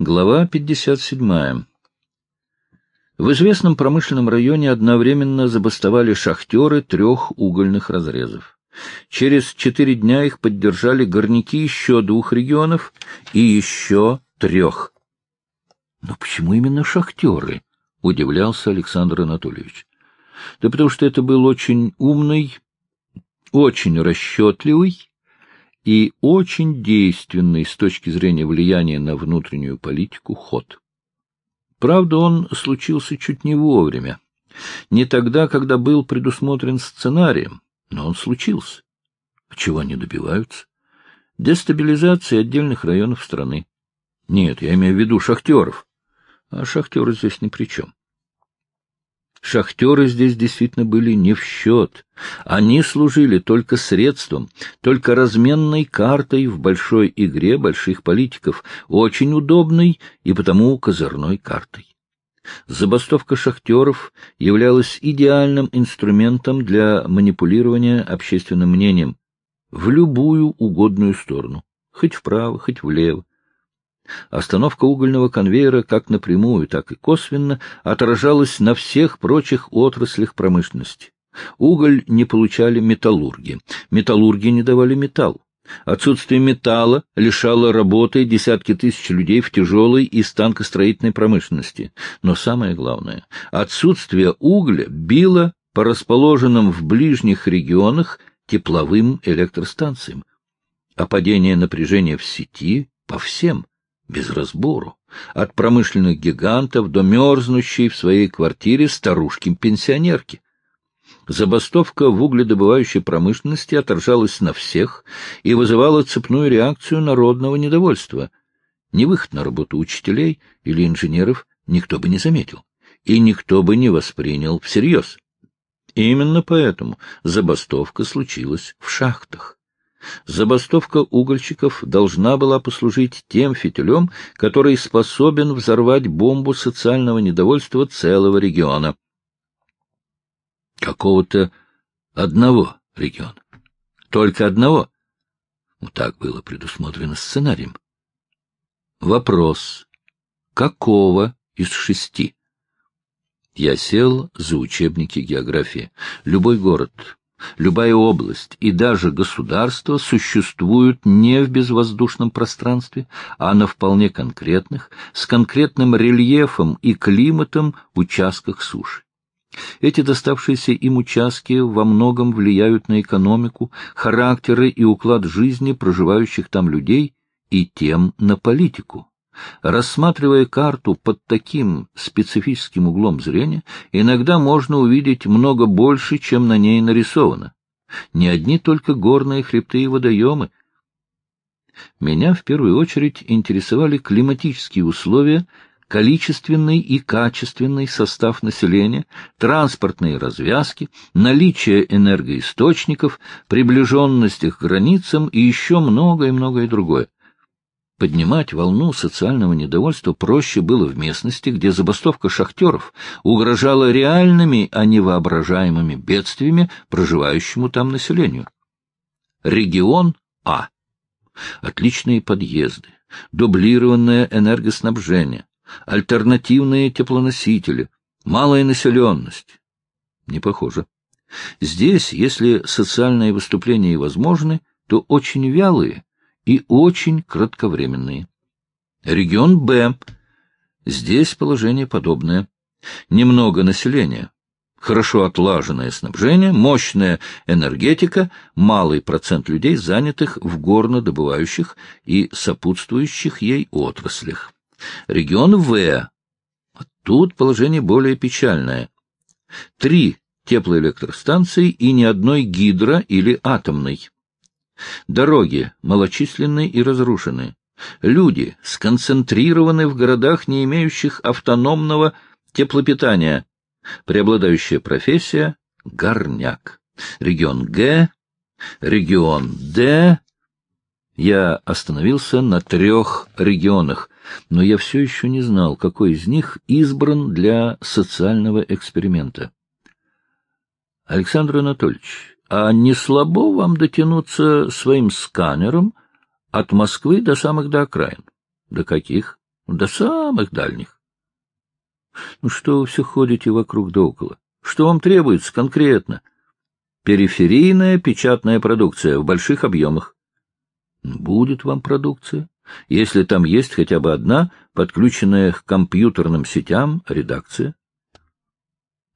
Глава 57. В известном промышленном районе одновременно забастовали шахтеры трех угольных разрезов. Через четыре дня их поддержали горняки еще двух регионов и еще трех. Но почему именно шахтеры? — удивлялся Александр Анатольевич. — Да потому что это был очень умный, очень расчетливый и очень действенный с точки зрения влияния на внутреннюю политику ход. Правда, он случился чуть не вовремя. Не тогда, когда был предусмотрен сценарием, но он случился. Чего они добиваются? Дестабилизации отдельных районов страны. Нет, я имею в виду шахтеров. А шахтеры здесь ни при чем. Шахтеры здесь действительно были не в счет. Они служили только средством, только разменной картой в большой игре больших политиков, очень удобной и потому козырной картой. Забастовка шахтеров являлась идеальным инструментом для манипулирования общественным мнением в любую угодную сторону, хоть вправо, хоть влево. Остановка угольного конвейера как напрямую, так и косвенно отражалась на всех прочих отраслях промышленности. Уголь не получали металлурги, металлурги не давали металл. Отсутствие металла лишало работы десятки тысяч людей в тяжелой и станкостроительной промышленности. Но самое главное, отсутствие угля било по расположенным в ближних регионах тепловым электростанциям, а падение напряжения в сети по всем без разбору, от промышленных гигантов до мерзнущей в своей квартире старушки-пенсионерки. Забастовка в угледобывающей промышленности отражалась на всех и вызывала цепную реакцию народного недовольства. Не выход на работу учителей или инженеров никто бы не заметил, и никто бы не воспринял всерьез. Именно поэтому забастовка случилась в шахтах. Забастовка угольщиков должна была послужить тем фитилем, который способен взорвать бомбу социального недовольства целого региона. Какого-то одного региона. Только одного. Ну, так было предусмотрено сценарием. Вопрос. Какого из шести? Я сел за учебники географии. Любой город, Любая область и даже государство существуют не в безвоздушном пространстве, а на вполне конкретных, с конкретным рельефом и климатом участках суши. Эти доставшиеся им участки во многом влияют на экономику, характеры и уклад жизни проживающих там людей и тем на политику. Рассматривая карту под таким специфическим углом зрения, иногда можно увидеть много больше, чем на ней нарисовано. Не одни только горные хребты и водоемы. Меня в первую очередь интересовали климатические условия, количественный и качественный состав населения, транспортные развязки, наличие энергоисточников, приближенность к границам и еще многое-многое другое. Поднимать волну социального недовольства проще было в местности, где забастовка шахтеров угрожала реальными, а не воображаемыми бедствиями проживающему там населению. Регион А. Отличные подъезды, дублированное энергоснабжение, альтернативные теплоносители, малая населенность. Не похоже. Здесь, если социальные выступления и возможны, то очень вялые и очень кратковременные. Регион Б. Здесь положение подобное. Немного населения, хорошо отлаженное снабжение, мощная энергетика, малый процент людей, занятых в горнодобывающих и сопутствующих ей отраслях. Регион В. Тут положение более печальное. Три теплоэлектростанции и ни одной гидро- или атомной. Дороги малочисленны и разрушены. Люди сконцентрированы в городах, не имеющих автономного теплопитания. Преобладающая профессия — горняк. Регион Г, регион Д. Я остановился на трех регионах, но я все еще не знал, какой из них избран для социального эксперимента. Александр Анатольевич, а не слабо вам дотянуться своим сканером от Москвы до самых до окраин? До каких? До самых дальних. Ну что вы все ходите вокруг да около? Что вам требуется конкретно? Периферийная печатная продукция в больших объемах. Будет вам продукция, если там есть хотя бы одна, подключенная к компьютерным сетям, редакция.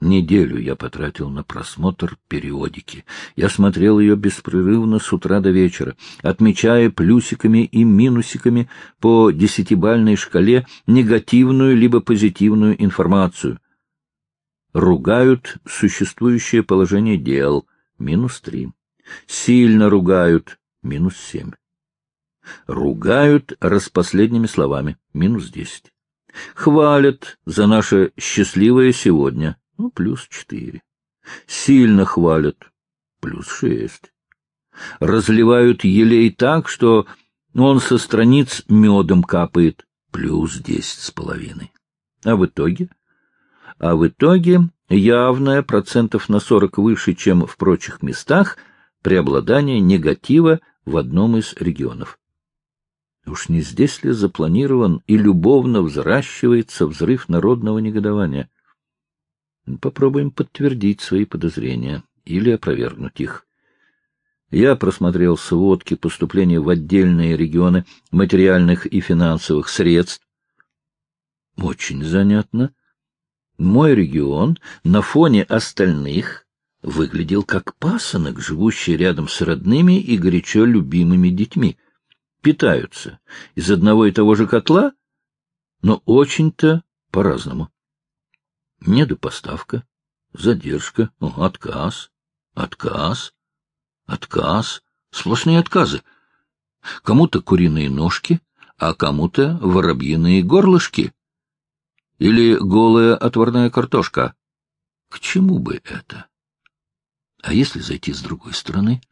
Неделю я потратил на просмотр периодики. Я смотрел ее беспрерывно с утра до вечера, отмечая плюсиками и минусиками по десятибальной шкале негативную либо позитивную информацию. Ругают существующее положение дел — минус три. Сильно ругают — минус семь. Ругают распоследними словами — минус десять. Хвалят за наше счастливое сегодня ну, плюс четыре. Сильно хвалят. Плюс шесть. Разливают елей так, что он со страниц медом капает. Плюс десять с половиной. А в итоге? А в итоге явное процентов на сорок выше, чем в прочих местах, преобладание негатива в одном из регионов. Уж не здесь ли запланирован и любовно взращивается взрыв народного негодования? Попробуем подтвердить свои подозрения или опровергнуть их. Я просмотрел сводки поступления в отдельные регионы материальных и финансовых средств. Очень занятно. Мой регион на фоне остальных выглядел как пасынок, живущий рядом с родными и горячо любимыми детьми. Питаются из одного и того же котла, но очень-то по-разному. Недопоставка, задержка, отказ, отказ, отказ, сплошные отказы. Кому-то куриные ножки, а кому-то воробьиные горлышки. Или голая отварная картошка. К чему бы это? А если зайти с другой стороны?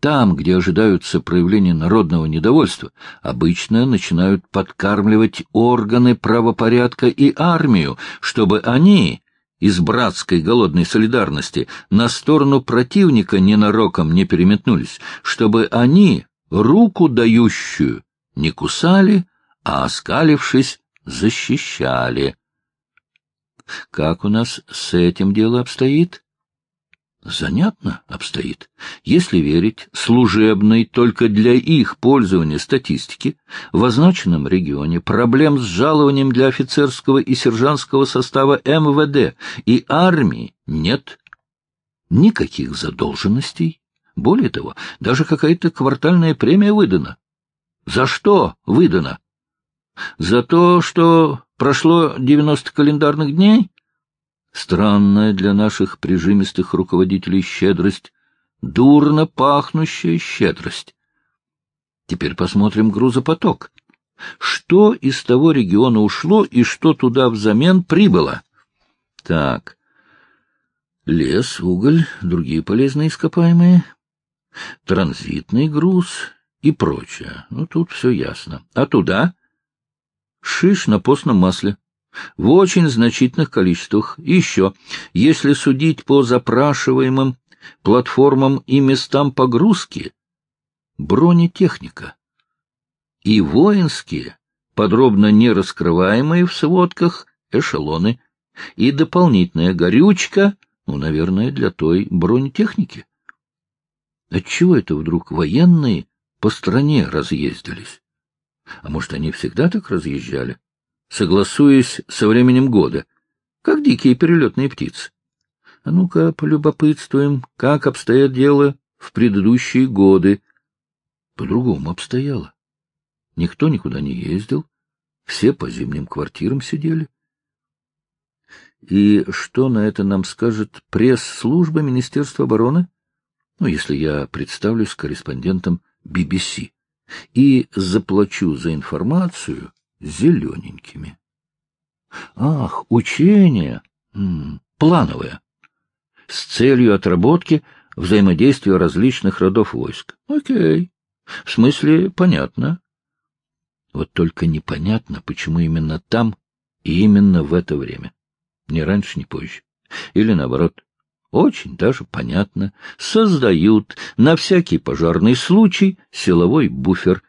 Там, где ожидаются проявления народного недовольства, обычно начинают подкармливать органы правопорядка и армию, чтобы они из братской голодной солидарности на сторону противника ненароком не переметнулись, чтобы они руку дающую не кусали, а, оскалившись, защищали. Как у нас с этим дело обстоит? Занятно обстоит. Если верить служебной только для их пользования статистики, в означенном регионе проблем с жалованием для офицерского и сержантского состава МВД и армии нет. Никаких задолженностей. Более того, даже какая-то квартальная премия выдана. За что выдана? За то, что прошло 90 календарных дней? Странная для наших прижимистых руководителей щедрость, дурно пахнущая щедрость. Теперь посмотрим грузопоток. Что из того региона ушло и что туда взамен прибыло? Так, лес, уголь, другие полезные ископаемые, транзитный груз и прочее. Ну, тут все ясно. А туда? Шиш на постном масле в очень значительных количествах. И еще, если судить по запрашиваемым платформам и местам погрузки, бронетехника и воинские, подробно не раскрываемые в сводках, эшелоны и дополнительная горючка, ну, наверное, для той бронетехники. Отчего это вдруг военные по стране разъездились? А может, они всегда так разъезжали? Согласуясь со временем года, как дикие перелетные птицы. А ну-ка, полюбопытствуем, как обстоят дела в предыдущие годы. По-другому обстояло. Никто никуда не ездил, все по зимним квартирам сидели. И что на это нам скажет пресс-служба Министерства обороны? Ну, если я представлюсь корреспондентом BBC и заплачу за информацию зелененькими. Ах, учение! Плановое. С целью отработки взаимодействия различных родов войск. Окей. В смысле, понятно. Вот только непонятно, почему именно там и именно в это время. Ни раньше, ни позже. Или наоборот. Очень даже понятно. Создают на всякий пожарный случай силовой буфер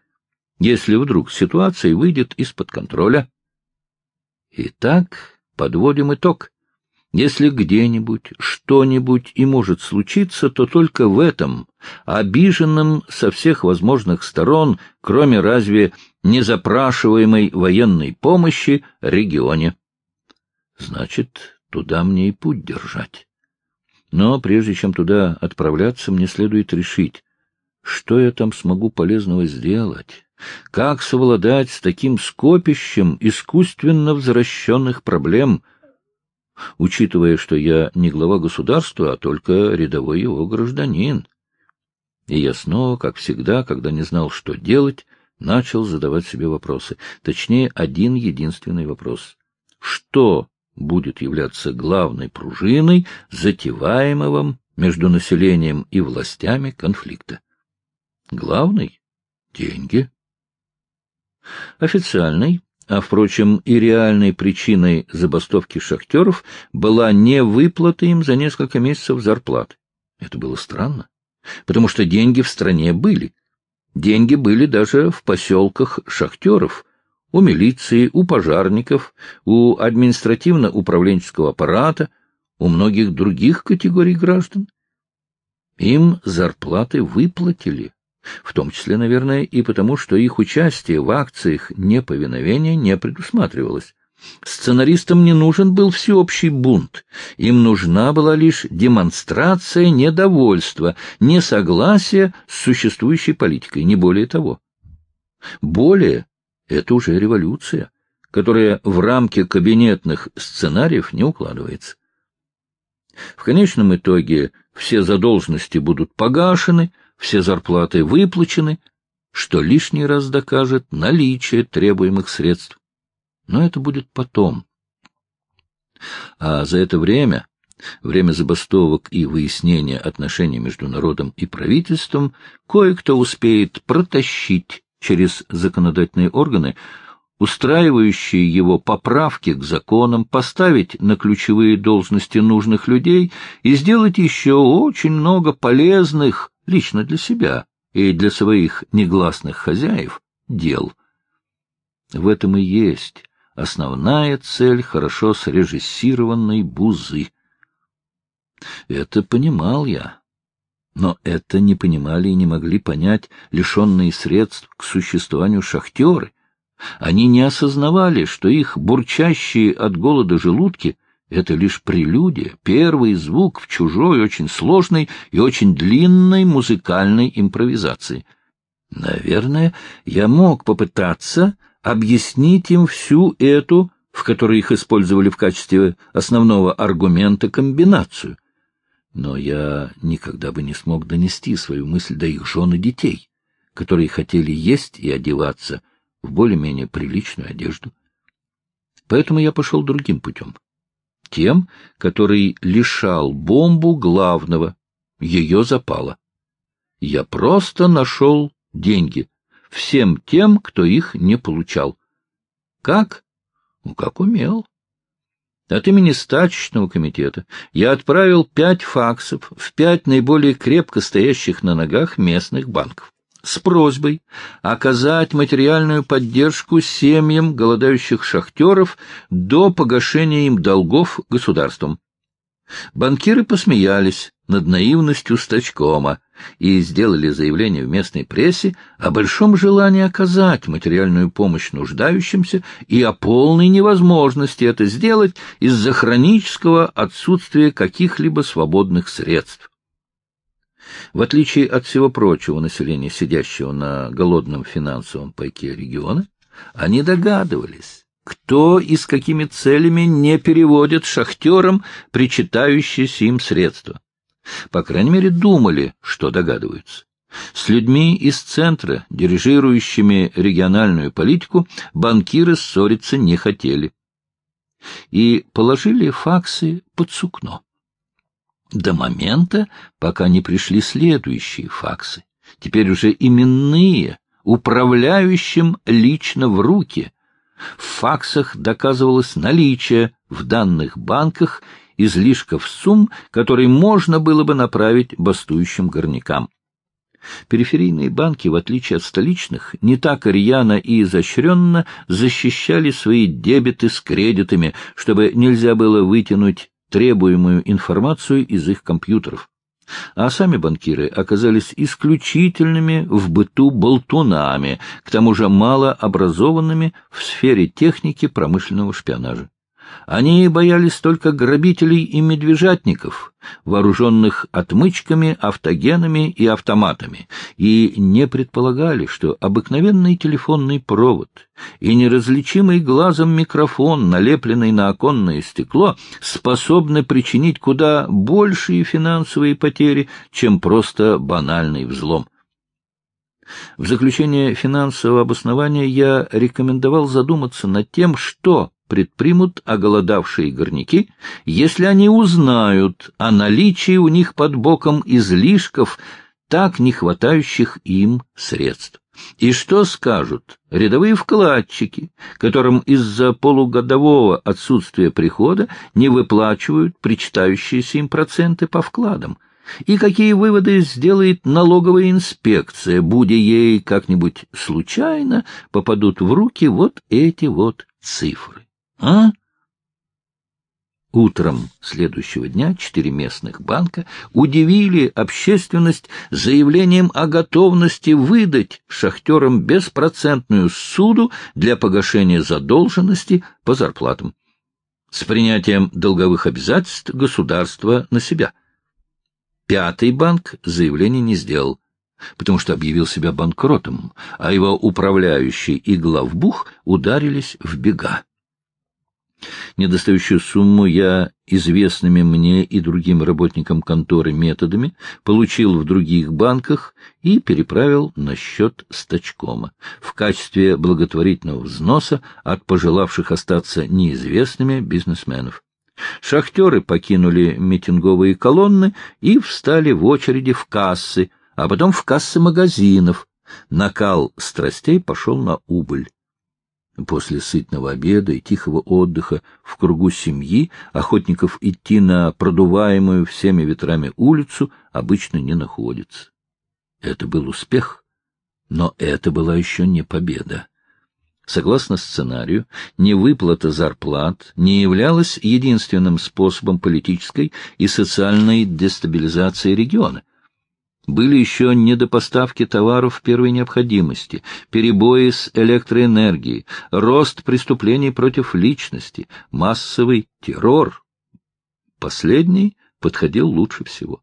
если вдруг ситуация выйдет из-под контроля. Итак, подводим итог. Если где-нибудь что-нибудь и может случиться, то только в этом, обиженном со всех возможных сторон, кроме разве незапрашиваемой военной помощи, регионе. Значит, туда мне и путь держать. Но прежде чем туда отправляться, мне следует решить, что я там смогу полезного сделать, как совладать с таким скопищем искусственно возвращенных проблем, учитывая, что я не глава государства, а только рядовой его гражданин. И я снова, как всегда, когда не знал, что делать, начал задавать себе вопросы. Точнее, один единственный вопрос. Что будет являться главной пружиной затеваемого между населением и властями конфликта? Главный — деньги. Официальной, а, впрочем, и реальной причиной забастовки шахтеров была не выплата им за несколько месяцев зарплат. Это было странно, потому что деньги в стране были. Деньги были даже в поселках шахтеров, у милиции, у пожарников, у административно-управленческого аппарата, у многих других категорий граждан. Им зарплаты выплатили, в том числе, наверное, и потому, что их участие в акциях неповиновения не предусматривалось. Сценаристам не нужен был всеобщий бунт, им нужна была лишь демонстрация недовольства, несогласия с существующей политикой, не более того. Более — это уже революция, которая в рамки кабинетных сценариев не укладывается. В конечном итоге все задолженности будут погашены, все зарплаты выплачены, что лишний раз докажет наличие требуемых средств. Но это будет потом. А за это время, время забастовок и выяснения отношений между народом и правительством, кое-кто успеет протащить через законодательные органы устраивающие его поправки к законам, поставить на ключевые должности нужных людей и сделать еще очень много полезных лично для себя и для своих негласных хозяев дел. В этом и есть основная цель хорошо срежиссированной бузы. Это понимал я, но это не понимали и не могли понять лишенные средств к существованию шахтеры. Они не осознавали, что их бурчащие от голода желудки — это лишь прелюдия, первый звук в чужой, очень сложной и очень длинной музыкальной импровизации. Наверное, я мог попытаться объяснить им всю эту, в которой их использовали в качестве основного аргумента, комбинацию. Но я никогда бы не смог донести свою мысль до их жен и детей, которые хотели есть и одеваться в более-менее приличную одежду. Поэтому я пошел другим путем тем, который лишал бомбу главного, ее запала. Я просто нашел деньги всем тем, кто их не получал. Как? Ну, как умел. От имени стачечного комитета я отправил пять факсов в пять наиболее крепко стоящих на ногах местных банков с просьбой оказать материальную поддержку семьям голодающих шахтеров до погашения им долгов государством. Банкиры посмеялись над наивностью стачкома и сделали заявление в местной прессе о большом желании оказать материальную помощь нуждающимся и о полной невозможности это сделать из-за хронического отсутствия каких-либо свободных средств. В отличие от всего прочего населения, сидящего на голодном финансовом пайке региона, они догадывались, кто и с какими целями не переводит шахтерам причитающиеся им средства. По крайней мере, думали, что догадываются. С людьми из центра, дирижирующими региональную политику, банкиры ссориться не хотели. И положили факсы под сукно до момента, пока не пришли следующие факсы, теперь уже именные, управляющим лично в руки. В факсах доказывалось наличие в данных банках излишков сумм, которые можно было бы направить бастующим горнякам. Периферийные банки, в отличие от столичных, не так рьяно и изощренно защищали свои дебеты с кредитами, чтобы нельзя было вытянуть требуемую информацию из их компьютеров. А сами банкиры оказались исключительными в быту болтунами, к тому же малообразованными в сфере техники промышленного шпионажа. Они боялись только грабителей и медвежатников, вооруженных отмычками, автогенами и автоматами, и не предполагали, что обыкновенный телефонный провод и неразличимый глазом микрофон, налепленный на оконное стекло, способны причинить куда большие финансовые потери, чем просто банальный взлом. В заключение финансового обоснования я рекомендовал задуматься над тем, что предпримут оголодавшие горняки, если они узнают о наличии у них под боком излишков, так не хватающих им средств. И что скажут рядовые вкладчики, которым из-за полугодового отсутствия прихода не выплачивают причитающиеся им проценты по вкладам? И какие выводы сделает налоговая инспекция, будь ей как-нибудь случайно попадут в руки вот эти вот цифры? А? Утром следующего дня четыре местных банка удивили общественность заявлением о готовности выдать шахтерам беспроцентную суду для погашения задолженности по зарплатам с принятием долговых обязательств государства на себя. Пятый банк заявление не сделал, потому что объявил себя банкротом, а его управляющий и главбух ударились в бега. Недостающую сумму я известными мне и другим работникам конторы методами получил в других банках и переправил на счет стачкома в качестве благотворительного взноса от пожелавших остаться неизвестными бизнесменов. Шахтеры покинули митинговые колонны и встали в очереди в кассы, а потом в кассы магазинов. Накал страстей пошел на убыль. После сытного обеда и тихого отдыха в кругу семьи охотников идти на продуваемую всеми ветрами улицу обычно не находится. Это был успех, но это была еще не победа. Согласно сценарию, невыплата зарплат не являлась единственным способом политической и социальной дестабилизации региона. Были еще недопоставки товаров первой необходимости, перебои с электроэнергией, рост преступлений против личности, массовый террор. Последний подходил лучше всего.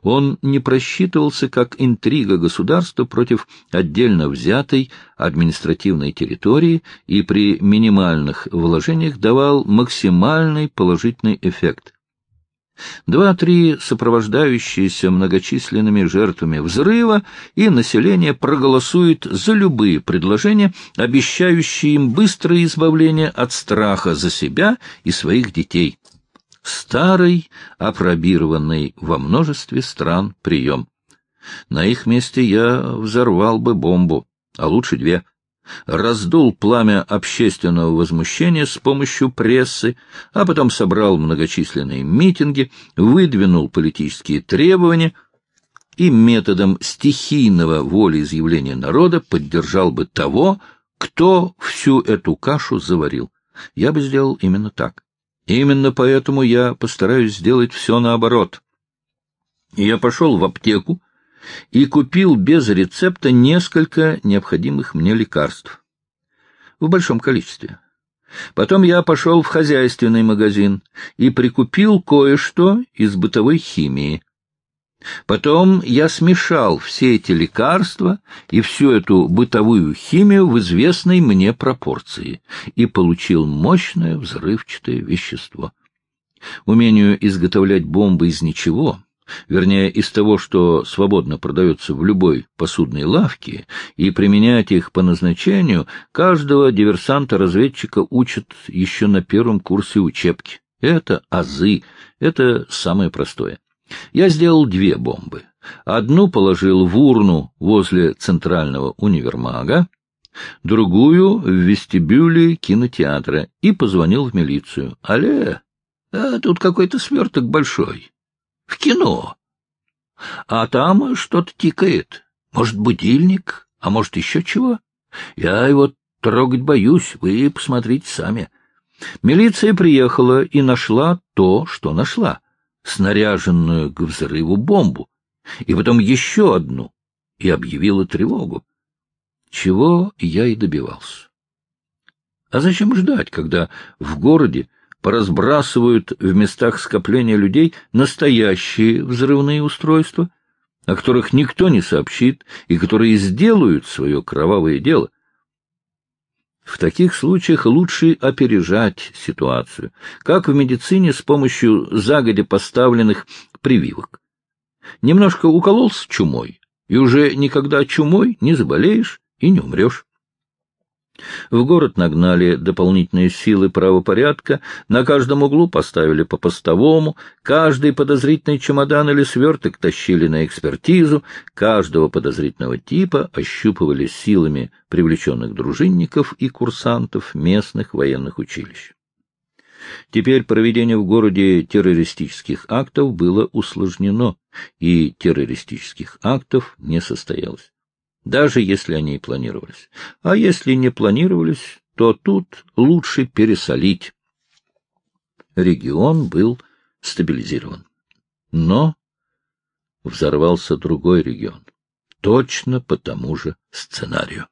Он не просчитывался как интрига государства против отдельно взятой административной территории и при минимальных вложениях давал максимальный положительный эффект. Два-три сопровождающиеся многочисленными жертвами взрыва, и население проголосует за любые предложения, обещающие им быстрое избавление от страха за себя и своих детей. Старый, опробированный во множестве стран прием. На их месте я взорвал бы бомбу, а лучше две — раздул пламя общественного возмущения с помощью прессы, а потом собрал многочисленные митинги, выдвинул политические требования и методом стихийного волеизъявления народа поддержал бы того, кто всю эту кашу заварил. Я бы сделал именно так. Именно поэтому я постараюсь сделать все наоборот. Я пошел в аптеку, и купил без рецепта несколько необходимых мне лекарств. В большом количестве. Потом я пошел в хозяйственный магазин и прикупил кое-что из бытовой химии. Потом я смешал все эти лекарства и всю эту бытовую химию в известной мне пропорции и получил мощное взрывчатое вещество. Умению изготовлять бомбы из ничего вернее, из того, что свободно продается в любой посудной лавке, и применять их по назначению, каждого диверсанта-разведчика учат еще на первом курсе учебки. Это азы, это самое простое. Я сделал две бомбы. Одну положил в урну возле центрального универмага, другую в вестибюле кинотеатра и позвонил в милицию. «Алле, а тут какой-то сверток большой. В кино. А там что-то тикает. Может, будильник, а может, еще чего? Я его трогать боюсь, вы посмотрите сами. Милиция приехала и нашла то, что нашла — снаряженную к взрыву бомбу, и потом еще одну, и объявила тревогу. Чего я и добивался. А зачем ждать, когда в городе поразбрасывают в местах скопления людей настоящие взрывные устройства, о которых никто не сообщит и которые сделают свое кровавое дело? В таких случаях лучше опережать ситуацию, как в медицине с помощью загодя поставленных прививок. Немножко укололся чумой, и уже никогда чумой не заболеешь и не умрешь. В город нагнали дополнительные силы правопорядка, на каждом углу поставили по постовому, каждый подозрительный чемодан или сверток тащили на экспертизу, каждого подозрительного типа ощупывали силами привлеченных дружинников и курсантов местных военных училищ. Теперь проведение в городе террористических актов было усложнено, и террористических актов не состоялось даже если они и планировались. А если не планировались, то тут лучше пересолить. Регион был стабилизирован. Но взорвался другой регион, точно по тому же сценарию.